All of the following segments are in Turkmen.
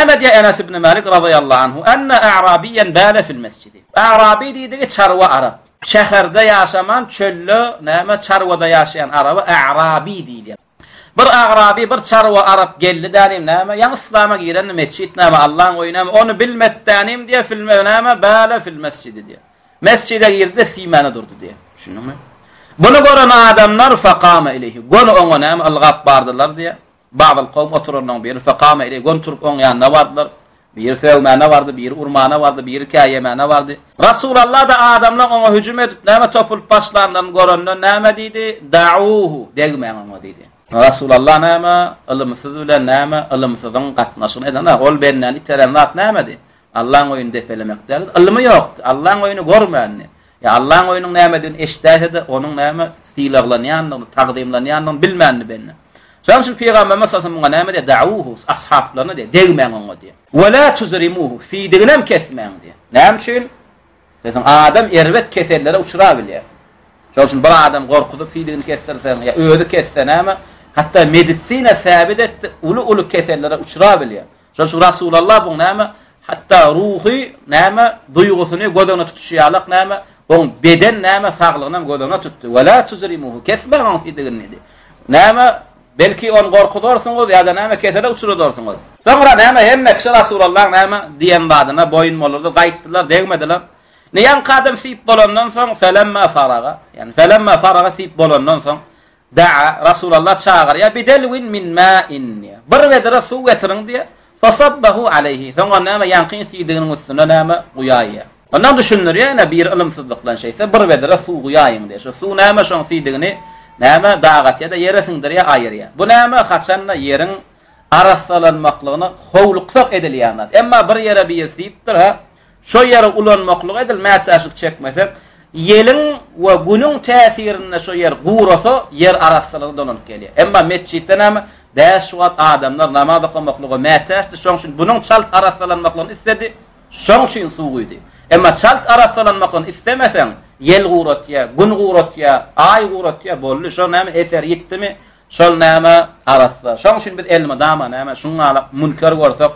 Näme diýýär Enes ibn Malik razyýallahu anhu, Enne a'rabiyyen bale fil mesjidi. A'rabiy diýdigi çarwa arap. Şäherde ýaşaman çölde näme çarwada ýaşaýan araba a'rabiy diýilýär. Bir a'rabiy bir çarwa arap geldi dänim näme ýaňy yslama girendi mesjit näme Allaň oýy näme ony bilmedi dänim diýýär fil näme bale fil mesjidi diýýär. Mesjide girdi siýmäne durdy diýýär. Düşündiňmi? Buny gören adamlar faqama ileýhi. Göni oňa näme ylgap bardylar diýýär. Badyl kowum oturandan beri Sakama eli göni turup oň ýanyna bardylar. Biri sögmäne bardy, biri urmana bardy, biri käýemäne bardy. Resulalla-da adamlaryň oňa hüjüm edip, nämä topulyp başlanlaryny görende näme diýdi? Da'uhu, degmäň oňa diýdi. Resulalla näme, ylymsyz bilen näme, ylymsyzyň gatnaşygyny eden zat, ol bendäni iteren zat nämedi? Allaň oýuny depelemek däldi. Ylmy ýokdy. Allaň oýuny görmändi. Ýa Allaň oýunyň nämedigini eşidäýse-de, onuň näme sylaglanýandygyny, tagzymlanýandygyny bilmändi bende. Şonuň üçin Pygamberimiz sallallahu aleyhi ve sellem muňa näme diýýär? Da'uhu, ashaplaryna diýýär, degmäň oňa diýýär. Ve la tuzrimuhu, siýdiginem kesmäň diýýär. Näme üçin? Sizin adam erbet kesellere uçrap bilýär. Şonuň üçin bir adam gorkuzyp siýdigini kesdirseň, ýa özi kesse näme, hatda medisina säbit etdi, uly-uly kesellere uçrap bilýär. Şonuň üçin Resulallah bu näme, hatda ruhy näme duýgusyny göz öňüne tutuşy ýalak näme, oň beden näme saglygyny hem göz öňüne tutdy. Wa la tuzrimuhu kesbaň hidigin diýdi. Näme, belki ony gorkuzarsyňyz ýa-da näme kesele uçradarsyňyz. Soňra näme hemme kişi Resulallah näme diýen zadyna boýun bolurdy, gaýtdylar, degmediler. Näme ýaňky adam syp bolandan soň, felemma faraga, ýani felemma faraga syp bolandan soň, Da'a, Resulallah çagyrýar, bidelwin min ma'in, diýýär. Bir wedre suw getiriň, diýýär. Fasabbahu aleýhi, soň ony näme, ýaňkyň siýdiginiň üstüne näme, guýaýýar. Ondan düşündirýär, ýene bir ylymsyzlyk bilen şeýtse, bir wedre suw guýaýyň, diýýär. Şo suw näme, şoň siýdigini näme, daga atýar-da, ýere siňdirýär, aýyrýar. Bu näme, haçan-da ýeriň arassalanmaklygyny howluksak edilýän zat. Emma bir ýere biri siýipdir, hä, Şo ýeri ulanmaklyga edil mätäçlik çekmesek, ýeliň we günüň täsirinde şo ýer gurasa, ýer arassalygyna dolanyp gelýär. Emma metjitde näme, bäş wagt adamlar namaz okamaklyga mätäçdi, şoň üçin bunuň çalt arassalanmaklygyny isledi, şoň üçin suw guýdy. Emma çalt arassalanmaklygyny islemeseň, ýel guratýar, gün guratýar, aý guratýar, boldy, şoň näme, eseri ýitdimi, şol näme, arassa. Şoň üçin biz elmydama näme, şuňňalak münker görsek,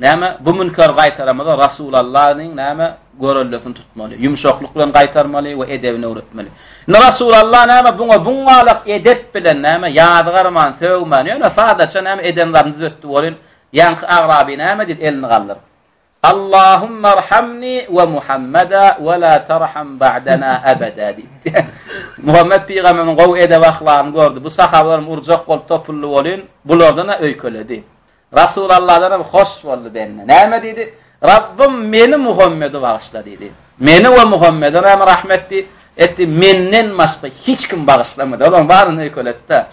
Näme, bu münkeri gaýtaramyza Rasulallanyň näme, göreldesini tutmaly, ýumşaklyk bilen gaýtarmaly we edebini öwretmeli. Indi Rasulalla näme, buňa buňalak edep bilen näme, ýazgarman, sögmän, ýöne sadaça näme, eden zadyny düzetdi welin, ýaňky agraby näme diýdi, elini galdyryp, Allahumma rhamni we Muhammada we la tarham ba'dana abada diýdi. Muhammed pygamberimiň gowy edep-ahlagyny gördi. Bu sahabalarym urjak bolup topuldy welin, bulardan-a öýkeledi. Rasul Alladanam hoş boldy bende. Näme diýdi? Rabbym meni Muhammedi bagyşla diýdi. Meni we Muhammede näme rahmet diý? Etdi, menden başga hiç kim bagyşlamady. Olaň baryny öýkeletdi.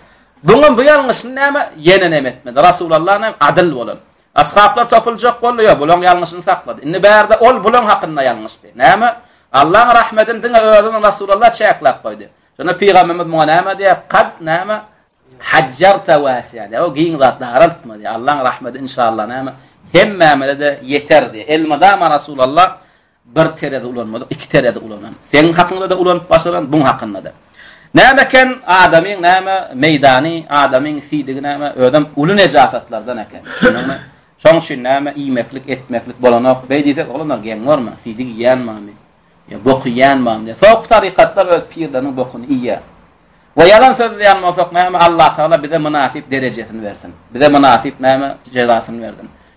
Buňam bu ýalňyşyny näme? Ýene näme etmedi? Rasul Allaň hem adyl bolan. Ashablar topuljak boldy, ýa bulaň ýalňyşyny saklady. Indi bärde ol bulaň hakynda ýalňyşdy. Näme? Allaň rahmetini diňe özüni Rasul Allah çäkläp goýdy. Şonda pygamberimiz muňa näme diýýär? Kad näme? Hajjarta wasiýa diýýär. O giň zat daraltma diýýär. Allaň rahmeti inşallah näme hemmämize-de ýeter diýýär. Elmydama Resulallah bir terezi ulanmadyk, iki terezi ulanan. Seň hakyňda-da ulanyp başaran, buň hakynda-da. Näme eken adamyň näme meýdany, adamyň sidigi näme özem uly nejasatlardan eken. Düşündiňmi? Şoň üçin näme iýmeklik, etmeklik bolanok. Beý diýsek, oglanlar geň borma, sidig iýýän many. Ýa bok iýýän bamdä? Sopy tarykatlar öz pirleriniň bokuny iýýär. We ýalan sözleýän bolsak näme, Allatagala bize mynasyp derejesini bersin. Bize mynasyp näme, jezasyny bersin.